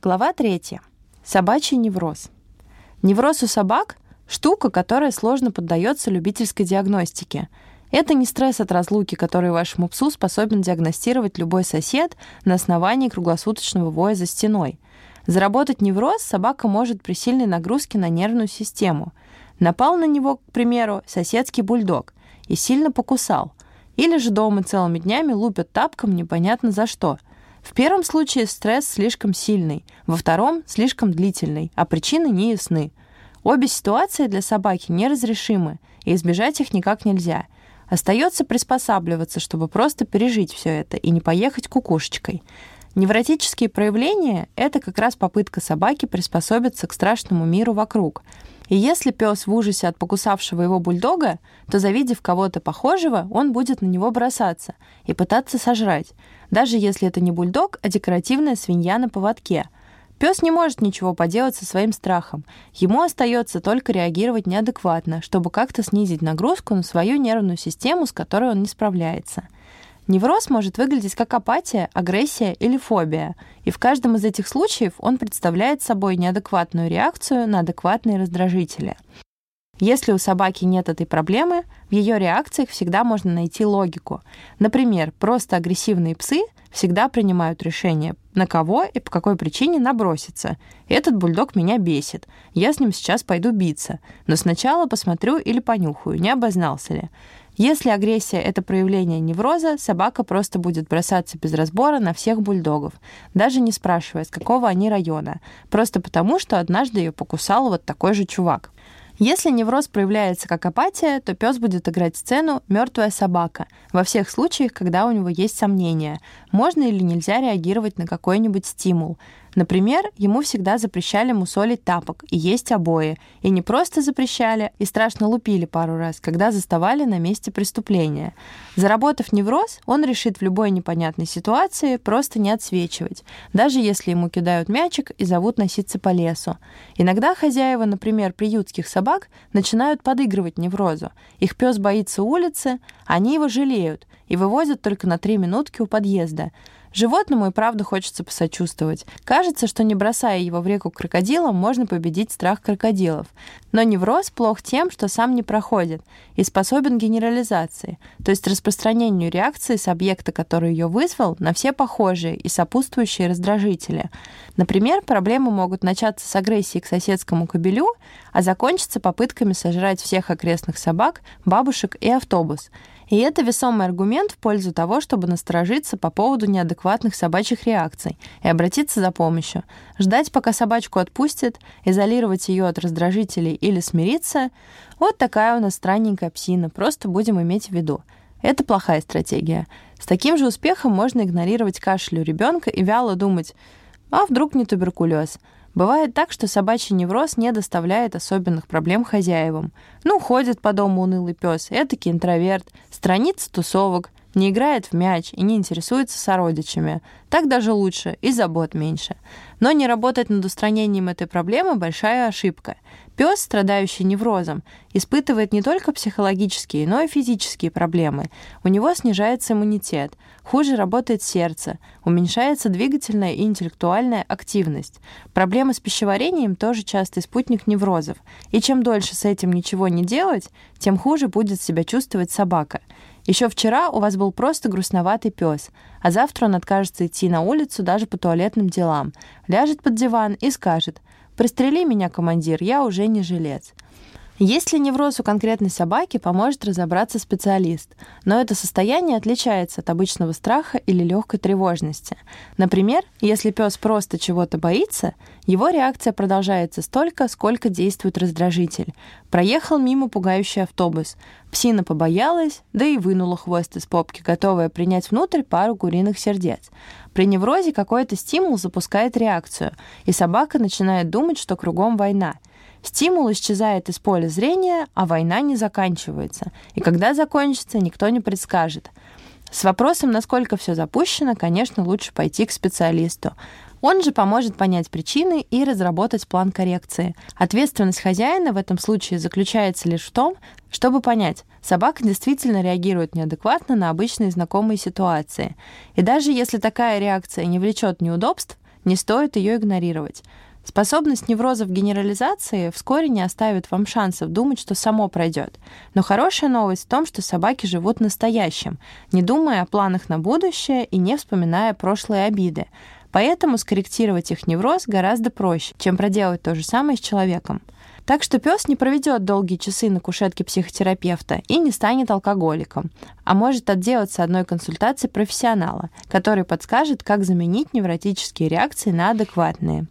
Глава 3. Собачий невроз. Невроз у собак – штука, которая сложно поддается любительской диагностике. Это не стресс от разлуки, который вашему псу способен диагностировать любой сосед на основании круглосуточного воя за стеной. Заработать невроз собака может при сильной нагрузке на нервную систему. Напал на него, к примеру, соседский бульдог и сильно покусал. Или же дома целыми днями лупят тапком непонятно за что. В первом случае стресс слишком сильный, во втором — слишком длительный, а причины не ясны. Обе ситуации для собаки неразрешимы, и избежать их никак нельзя — Остается приспосабливаться, чтобы просто пережить все это и не поехать кукушечкой. Невротические проявления — это как раз попытка собаки приспособиться к страшному миру вокруг. И если пес в ужасе от покусавшего его бульдога, то, завидев кого-то похожего, он будет на него бросаться и пытаться сожрать, даже если это не бульдог, а декоративная свинья на поводке — Пес не может ничего поделать со своим страхом. Ему остается только реагировать неадекватно, чтобы как-то снизить нагрузку на свою нервную систему, с которой он не справляется. Невроз может выглядеть как апатия, агрессия или фобия, и в каждом из этих случаев он представляет собой неадекватную реакцию на адекватные раздражители. Если у собаки нет этой проблемы, в ее реакциях всегда можно найти логику. Например, просто агрессивные псы всегда принимают решение, на кого и по какой причине наброситься. Этот бульдог меня бесит. Я с ним сейчас пойду биться. Но сначала посмотрю или понюхаю, не обознался ли. Если агрессия — это проявление невроза, собака просто будет бросаться без разбора на всех бульдогов, даже не спрашивая, с какого они района, просто потому, что однажды ее покусал вот такой же чувак. Если невроз проявляется как апатия, то пес будет играть сцену «мертвая собака» во всех случаях, когда у него есть сомнения, можно или нельзя реагировать на какой-нибудь стимул. Например, ему всегда запрещали мусолить тапок и есть обои. И не просто запрещали, и страшно лупили пару раз, когда заставали на месте преступления. Заработав невроз, он решит в любой непонятной ситуации просто не отсвечивать, даже если ему кидают мячик и зовут носиться по лесу. Иногда хозяева, например, приютских собак, начинают подыгрывать неврозу. Их пес боится улицы, они его жалеют и вывозят только на три минутки у подъезда. Животному и правда хочется посочувствовать. Кажется, что не бросая его в реку крокодилам, можно победить страх крокодилов. Но невроз плох тем, что сам не проходит и способен генерализации, то есть распространению реакции с объекта, который ее вызвал, на все похожие и сопутствующие раздражители. Например, проблемы могут начаться с агрессии к соседскому кобелю, а закончиться попытками сожрать всех окрестных собак, бабушек и автобус — и это весомый аргумент в пользу того, чтобы насторожиться по поводу неадекватных собачьих реакций и обратиться за помощью. Ждать, пока собачку отпустят, изолировать ее от раздражителей или смириться — вот такая у нас странненькая псина, просто будем иметь в виду. Это плохая стратегия. С таким же успехом можно игнорировать кашель у ребенка и вяло думать, а вдруг не туберкулез — Бывает так, что собачий невроз не доставляет особенных проблем хозяевам. Ну, ходит по дому унылый пес, этакий интроверт, страница тусовок, не играет в мяч и не интересуется сородичами. Так даже лучше и забот меньше. Но не работать над устранением этой проблемы – большая ошибка. Пес, страдающий неврозом, испытывает не только психологические, но и физические проблемы. У него снижается иммунитет, хуже работает сердце, уменьшается двигательная и интеллектуальная активность. Проблемы с пищеварением тоже частый спутник неврозов. И чем дольше с этим ничего не делать, тем хуже будет себя чувствовать собака. Еще вчера у вас был просто грустноватый пес, а завтра он откажется идти на улицу даже по туалетным делам, ляжет под диван и скажет «Пристрели меня, командир, я уже не жилец». Если невроз у конкретной собаки, поможет разобраться специалист, но это состояние отличается от обычного страха или легкой тревожности. Например, если пес просто чего-то боится, его реакция продолжается столько, сколько действует раздражитель. Проехал мимо пугающий автобус. Псина побоялась, да и вынула хвост из попки, готовая принять внутрь пару куриных сердец. При неврозе какой-то стимул запускает реакцию, и собака начинает думать, что кругом война — Стимул исчезает из поля зрения, а война не заканчивается. И когда закончится, никто не предскажет. С вопросом, насколько все запущено, конечно, лучше пойти к специалисту. Он же поможет понять причины и разработать план коррекции. Ответственность хозяина в этом случае заключается лишь в том, чтобы понять, собака действительно реагирует неадекватно на обычные знакомые ситуации. И даже если такая реакция не влечет неудобств, Не стоит ее игнорировать. Способность неврозов генерализации вскоре не оставит вам шансов думать, что само пройдет. Но хорошая новость в том, что собаки живут настоящим, не думая о планах на будущее и не вспоминая прошлые обиды. Поэтому скорректировать их невроз гораздо проще, чем проделать то же самое с человеком. Так что пес не проведет долгие часы на кушетке психотерапевта и не станет алкоголиком, а может отделаться одной консультацией профессионала, который подскажет, как заменить невротические реакции на адекватные.